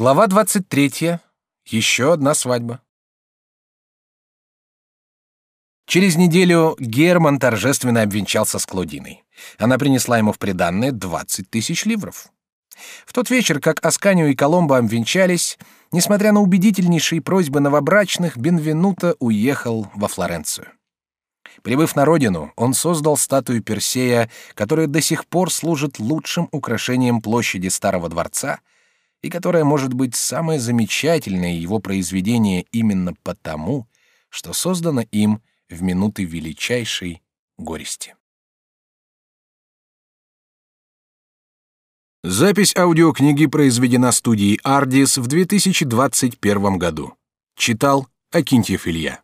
Глава 23. Еще одна свадьба. Через неделю Герман торжественно обвенчался с Клодиной. Она принесла ему в приданное 20 тысяч ливров. В тот вечер, как Асканию и Коломбо обвенчались, несмотря на убедительнейшие просьбы новобрачных, Бенвенуто уехал во Флоренцию. Прибыв на родину, он создал статую Персея, которая до сих пор служит лучшим украшением площади Старого дворца и которая может быть самое замечательное его произведение именно потому, что создано им в минуты величайшей горести. Запись аудиокниги произведена студией Ardis в 2021 году. Читал Акинтьев Илья.